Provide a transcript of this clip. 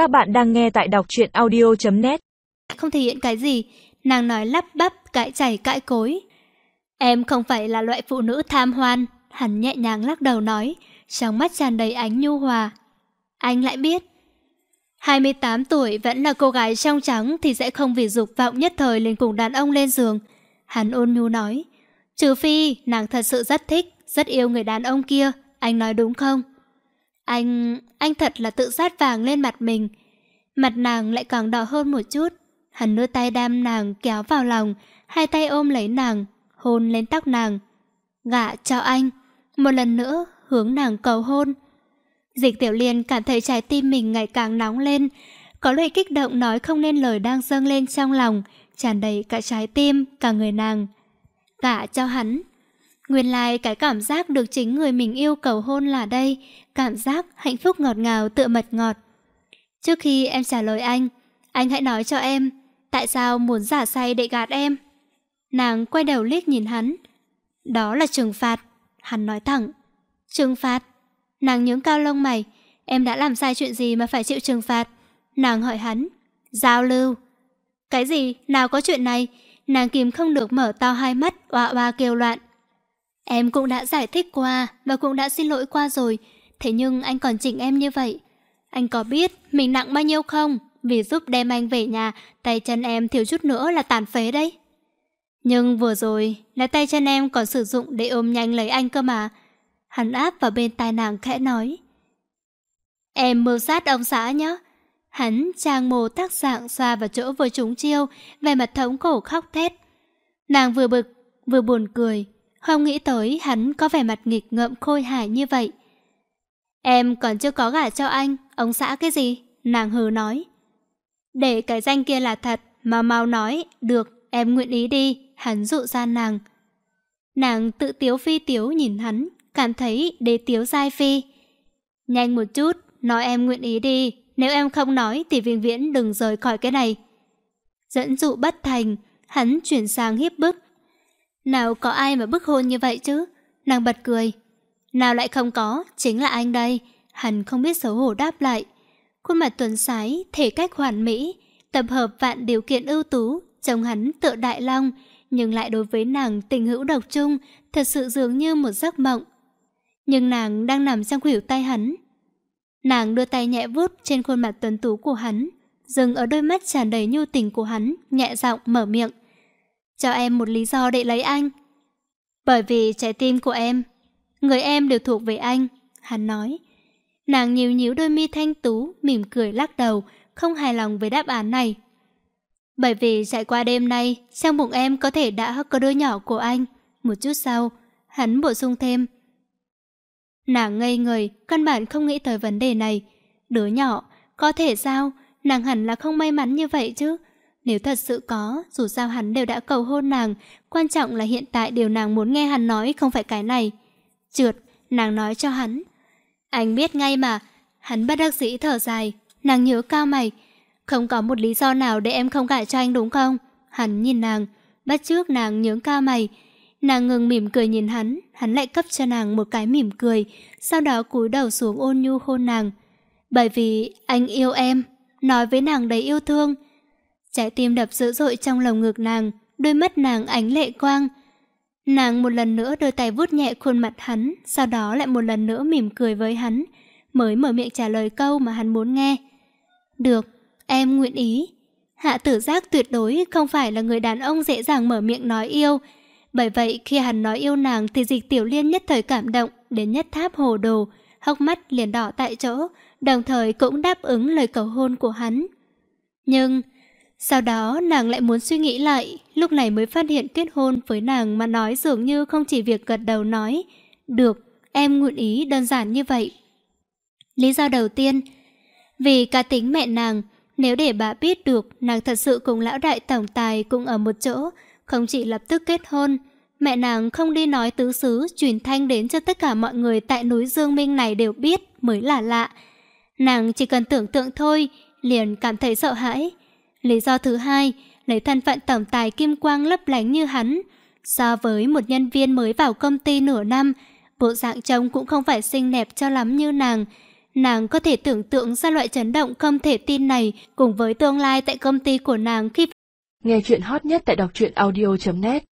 Các bạn đang nghe tại đọc truyện audio.net Không thể hiện cái gì, nàng nói lắp bắp, cãi chảy cãi cối. Em không phải là loại phụ nữ tham hoan, hắn nhẹ nhàng lắc đầu nói, trong mắt tràn đầy ánh nhu hòa. Anh lại biết. 28 tuổi vẫn là cô gái trong trắng thì sẽ không vì dục vọng nhất thời lên cùng đàn ông lên giường. Hắn ôn nhu nói, trừ phi nàng thật sự rất thích, rất yêu người đàn ông kia, anh nói đúng không? Anh... anh thật là tự sát vàng lên mặt mình. Mặt nàng lại càng đỏ hơn một chút. Hắn đưa tay đam nàng kéo vào lòng, hai tay ôm lấy nàng, hôn lên tóc nàng. Gạ cho anh. Một lần nữa, hướng nàng cầu hôn. Dịch tiểu liên cảm thấy trái tim mình ngày càng nóng lên. Có lời kích động nói không nên lời đang dâng lên trong lòng, tràn đầy cả trái tim, cả người nàng. Gạ cho hắn. Nguyên lai like, cái cảm giác được chính người mình yêu cầu hôn là đây, cảm giác hạnh phúc ngọt ngào tựa mật ngọt. Trước khi em trả lời anh, anh hãy nói cho em, tại sao muốn giả say để gạt em? Nàng quay đầu liếc nhìn hắn. Đó là trừng phạt, hắn nói thẳng. Trừng phạt? Nàng nhướng cao lông mày, em đã làm sai chuyện gì mà phải chịu trừng phạt? Nàng hỏi hắn. Giao lưu. Cái gì? Nào có chuyện này? Nàng kìm không được mở to hai mắt, oa oa kêu loạn. Em cũng đã giải thích qua và cũng đã xin lỗi qua rồi, thế nhưng anh còn chỉnh em như vậy. Anh có biết mình nặng bao nhiêu không? Vì giúp đem anh về nhà, tay chân em thiếu chút nữa là tàn phế đấy. Nhưng vừa rồi, là tay chân em còn sử dụng để ôm nhanh lấy anh cơ mà. Hắn áp vào bên tai nàng khẽ nói. Em mưu sát ông xã nhé. Hắn trang mồ tác dạng xoa vào chỗ vừa trúng chiêu, về mặt thống cổ khóc thét. Nàng vừa bực, vừa buồn cười, không nghĩ tới hắn có vẻ mặt nghịch ngợm khôi hài như vậy. Em còn chưa có gả cho anh, ông xã cái gì? Nàng hừ nói. Để cái danh kia là thật, mà mau nói, được, em nguyện ý đi, hắn dụ ra nàng. Nàng tự tiếu phi tiếu nhìn hắn, cảm thấy đế tiếu dai phi. Nhanh một chút, nói em nguyện ý đi, nếu em không nói thì viên viễn đừng rời khỏi cái này. Dẫn dụ bất thành, hắn chuyển sang hiếp bức, nào có ai mà bức hôn như vậy chứ? Nàng bật cười. Nào lại không có, chính là anh đây. Hắn không biết xấu hổ đáp lại. Khuôn mặt tuấn sái, thể cách hoàn mỹ, tập hợp vạn điều kiện ưu tú, trông hắn tựa đại long, nhưng lại đối với nàng tình hữu độc chung, thật sự dường như một giấc mộng. Nhưng nàng đang nằm trong khuỷu tay hắn. Nàng đưa tay nhẹ vuốt trên khuôn mặt tuấn tú của hắn, dừng ở đôi mắt tràn đầy nhu tình của hắn, nhẹ giọng mở miệng. Cho em một lý do để lấy anh. Bởi vì trái tim của em, người em đều thuộc về anh, hắn nói. Nàng nhíu nhíu đôi mi thanh tú, mỉm cười lắc đầu, không hài lòng với đáp án này. Bởi vì trải qua đêm nay, trong bụng em có thể đã có đứa nhỏ của anh. Một chút sau, hắn bổ sung thêm. Nàng ngây người, căn bản không nghĩ tới vấn đề này. Đứa nhỏ, có thể sao? Nàng hẳn là không may mắn như vậy chứ. Nếu thật sự có, dù sao hắn đều đã cầu hôn nàng, quan trọng là hiện tại điều nàng muốn nghe hắn nói không phải cái này. Trượt, nàng nói cho hắn. Anh biết ngay mà, hắn bất đắc dĩ thở dài, nàng nhớ cao mày. Không có một lý do nào để em không gả cho anh đúng không? Hắn nhìn nàng, bắt trước nàng nhớ cao mày. Nàng ngừng mỉm cười nhìn hắn, hắn lại cấp cho nàng một cái mỉm cười, sau đó cúi đầu xuống ôn nhu hôn nàng. Bởi vì anh yêu em, nói với nàng đầy yêu thương, Trái tim đập dữ dội trong lồng ngực nàng, đôi mắt nàng ánh lệ quang. Nàng một lần nữa đôi tay vuốt nhẹ khuôn mặt hắn, sau đó lại một lần nữa mỉm cười với hắn, mới mở miệng trả lời câu mà hắn muốn nghe. Được, em nguyện ý. Hạ tử giác tuyệt đối không phải là người đàn ông dễ dàng mở miệng nói yêu. Bởi vậy khi hắn nói yêu nàng thì dịch tiểu liên nhất thời cảm động đến nhất tháp hồ đồ, hốc mắt liền đỏ tại chỗ, đồng thời cũng đáp ứng lời cầu hôn của hắn. Nhưng sau đó nàng lại muốn suy nghĩ lại, lúc này mới phát hiện kết hôn với nàng mà nói dường như không chỉ việc gật đầu nói. Được, em nguyện ý đơn giản như vậy. Lý do đầu tiên, vì cá tính mẹ nàng, nếu để bà biết được nàng thật sự cùng lão đại tổng tài cùng ở một chỗ, không chỉ lập tức kết hôn, mẹ nàng không đi nói tứ xứ truyền thanh đến cho tất cả mọi người tại núi Dương Minh này đều biết mới là lạ. Nàng chỉ cần tưởng tượng thôi, liền cảm thấy sợ hãi. Lý do thứ hai, lấy thân phận tổng tài kim quang lấp lánh như hắn. So với một nhân viên mới vào công ty nửa năm, bộ dạng trông cũng không phải xinh đẹp cho lắm như nàng. Nàng có thể tưởng tượng ra loại chấn động không thể tin này cùng với tương lai tại công ty của nàng khi Nghe chuyện hot nhất tại đọc truyện audio.net